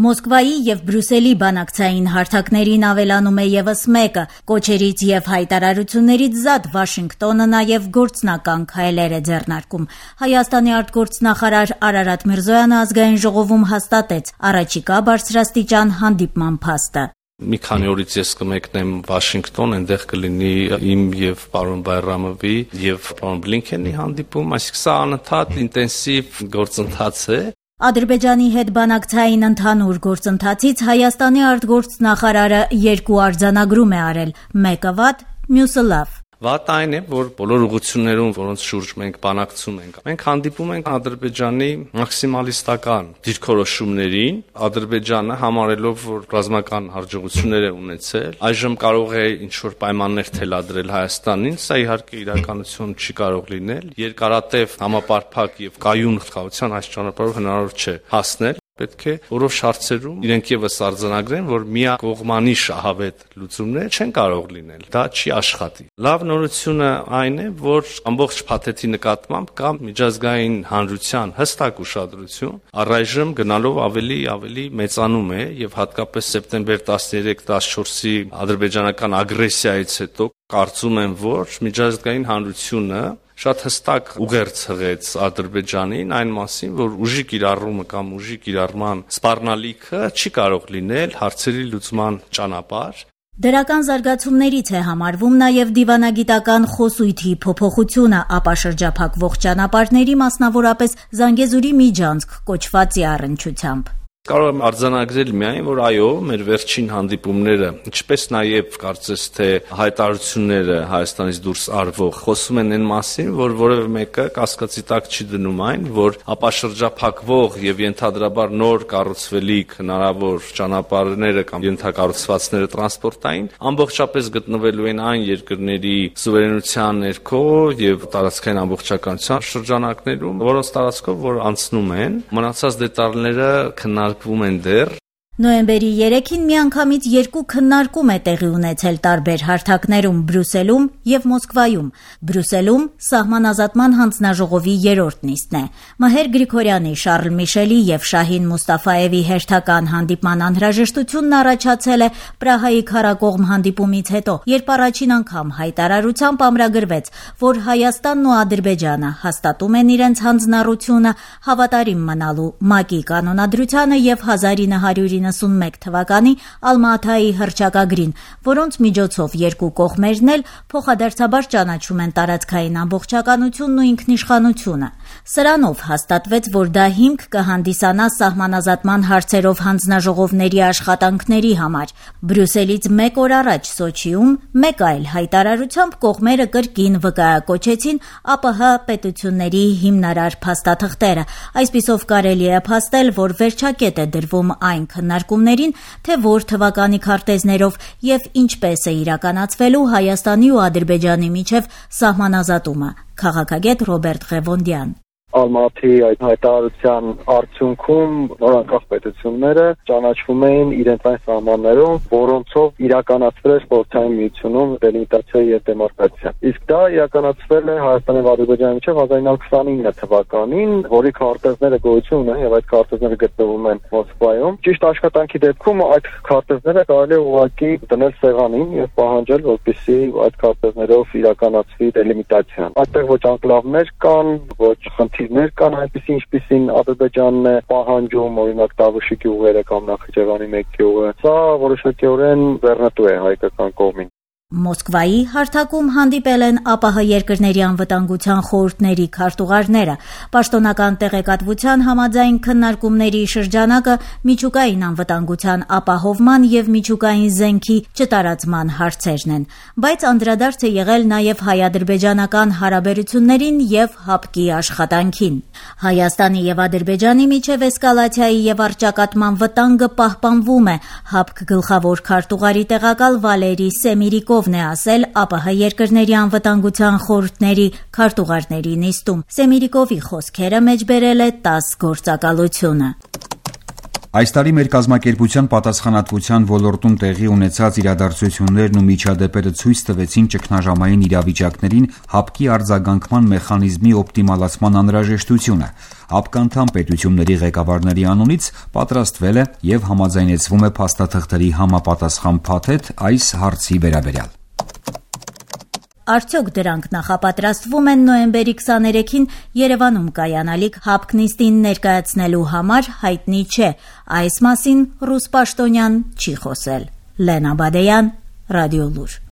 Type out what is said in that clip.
Մոսկվայի եւ Բրյուսելի բանակցային հարթակներին ավելանում է եւս մեկը՝ կոչերից եւ հայտարարություններից զատ Վաշինգտոնը նաեւ գործնական քայլեր է ձեռնարկում։ Հայաստանի արտգործնախարար Արարատ Միրզոյանը ազգային ժողովում հաստատեց առաջիկա բարձրաստիճան հանդիպման փաստը։ Մի քանի օրից ես կմեկնեմ Վաշինգտոն, այնտեղ կլինի իմ եւ պարոն Բայրամովի եւ պարոն Բլինքենի հանդիպում, այսինքն սա անընդհատ ինտենսիվ գործընթաց է, Ադրբեջանի հետ բանակցային ընդհանուր գործընթացից Հայաստանի արտգործնախարարը երկու արձանագրում է արել՝ մեկը վատ, մյուսը լավ։ Վատը այն է, որ բոլոր ուղություններում, որոնց շուրջ մենք բանակցում ենք, մենք հանդիպում ենք Ադրբեջանի մաքսիմալիստական դիրքորոշումներին, Ադրբեջանը համարելով, որ ռազմական հաջողություններ է ունեցել, այժմ կարող է ինչ որ պայմաններ թելադրել Հայաստանին, սա իհարկե իրականություն չի կարող լինել։ Երկարատև համապարփակ եւ կայուն խաղաղության այս ճանապարհով հնարավոր չէ հասնել պետք է որոշ հարցերում իրենք եւս արձանագրեն, որ միակողմանի շահավետ լուծումներ չեն կարող լինել։ Դա չի աշխատի։ Լավ նորությունը այն է, որ ամբողջ փաթեթի նկատմամբ կա միջազգային հանրության հստակ ուշադրություն, առայժմ գնալով ավելի ավելի մեծանում է եւ հատկապես սեպտեմբեր 13-14-ի ադրբեջանական ագրեսիայից հետո կարծում եմ, որ միջազգային հանրությունը շատ հստակ ուղեր ցղեց Ադրբեջանին այն մասին, որ ուժի կիրառումը կամ ուժի կիրառման սպառնալիքը չի կարող լինել հարցերի լուծման ճանապարհ, Դրական զարգացումներից է համարվում նաև դիվանագիտական խոսույթի փոփոխությունը ապա շրջափակվող ճանապարհների մասնավորապես Զանգեզուրի միջանցք կոչվածի առնչությամբ։ Կարող եմ արձանագրել միայն, որ այո, մեր վերջին հանդիպումները, ինչպես նաև կարծես թե հայտարարությունները Հայաստանից դուրս արվող խոսում են այն մասին, որ որևէ մեկը կասկածի տակ չի դնում այն, որ ապաշրջափակվող եւ ենթադրաբար նոր կառուցվելիք հնարավոր ճանապարհները կամ ենթակառուցվածքները տրանսպորտային ամբողջապես գտնվելու են այն երկրների սուվերենության ներքո եւ տարածքային ամբողջականության շրջանակներում, որոնց տարածքով որ անցնում են, մնացած դետալները քննարկվում al-Kumender Նոյեմբերի 3-ին միանգամից երկու քննարկում է տեղի ունեցել տարբեր հարթակներում Բրյուսելում եւ Մոսկվայում։ Բրյուսելում սահմանազատման հանձնաժողովի երրորդ նիստն է։ Մհեր Գրիգորյանի, Շարլ Միշելի եւ Շահին Մուստաֆաևի հերթական հանդիպման անհրաժեշտությունն առաջացել է Պրահայի քարակողմ հանդիպումից հետո, երբ առաջին անգամ հայտարարությամբ ամրագրվեց, որ Հայաստանն ու Ադրբեջանը հաստատում են իրենց հանձնառությունը հավատարիմ մնալու ՄԱԿ-ի կանոնադրությանը եւ 1990 1991 թվականի Ալմաթայի հրճակագրին, որոնց միջոցով երկու կողմերն էլ փոխադարձաբար ճանաչում են տարածքային ամբողջականությունն ու ինքնիշխանությունը։ Սրանով հաստատվեց, որ դա հիմք կհանդիսանա սահմանազատման հարցերով հանձնաժողովների աշխատանքների համար։ Բրյուսելից մեկ օր առաջ Սոչիում մեկ այլ հայտարարությամբ կողմերը կրկին վկայակոչեցին ԱՊՀ պետությունների հիմնարար փաստաթղթերը։ Այսպիսով կարելի է փաստել, որ վերջակետ է դրվում այն քննարկումներին, թե որ թվականի քարտեզներով եւ ինչպես է իրականացվելու Հայաստանի ու Ադրբեջանի միջև սահմանազատումը։ Քաղաքագետ Ռոբերտ Ղևոնդյան Ալմաթի այդ հայտարարության արդյունքում նորանկախ պետությունները ճանաչվում էին իրենց այն սահմաններում, որոնցով իրականացվել է սպորտային միությունում դելիմիտացիա եւ դեմարկացիա։ Իսկ դա իրականացվել է Հայաստանի Ադրբեջանի միջև 1929 թվականին, որի քարտեզները գոյություն ունեն եւ այդ քարտեզները գտնվում են Մոսկվայում։ Ճիշտ աշխատանքի դեպքում այդ քարտեզները կարելի է ուղղակի դնել սեղանին եւ պահանջել, որպեսզի այդ քարտեզներով իրականացվի դելիմիտացիան։ Այդտեղ ոչ անկլավներ կան, ոչ խնդիր խնդիրներ կան այնպեսի ինչպեսին Ադրբեջանն է պահանջում օրինակ Տավուշի գյուղերը կամ Նախիջևանի մեկ գյուղը սա որոշակիորեն վերնատու է հայկական կողմին Մոսկվայի հարթակում հանդիպել են ԱՊՀ երկրների անվտանգության խորհուրդների քարտուղարները։ Պաշտոնական տեղեկատվության համաձայն քննարկումների շրջանակը միջուկային անվտանգության ապահովման եւ միջուկային զենքի չտարածման հարցերն են, բայց անդրադարձ է եղել նաեւ հայ-ադրբեջանական հարաբերություններին եւ ՀԱՊԿ-ի աշխատանքին։ Հայաստանի եւ Ադրբեջանի միջև էսկալացիայի եւ արճակատման վտանգը պահպանվում է, ՀԱՊԿ գլխավոր քարտուղարի տեղակալ Վալերի Սեմիրիկով Պեսկովն է ասել ԱՊՀ երկրների անվտանգության խորհուրդների քարտուղարների նիստում։ Սեմիրիկովի խոսքերը մեջբերել է ՏԱՍ գործակալությունը։ Այս տարի մեր կազմակերպության պատասխանատվության ոլորտում տեղի ունեցած իրադարձություններն ու միջադեպերը ցույց տվեցին ճգնաժամային իրավիճակներին հապկի արձագանքման մեխանիզմի օպտիմալացման անհրաժեշտությունը։ ՀԱՊԿ անդամ պետությունների ղեկավարների անունից պատրաստվել է եւ համաձայնեցվում է փաստաթղթերի համապատասխան փաթեթ այս հարցի վերաբերյալ։ Արդյոք դրանք նախապատրաստվում են նոյեմբերի 23-ին Երևանում կայանալիք ՀԱՊԿ նիստին ներկայացնելու համար հայտնի չէ։ Այս մասին ռուս պաշտոնյան չի խոսել։ Լենա Բադեյան, Ռադիոլուր։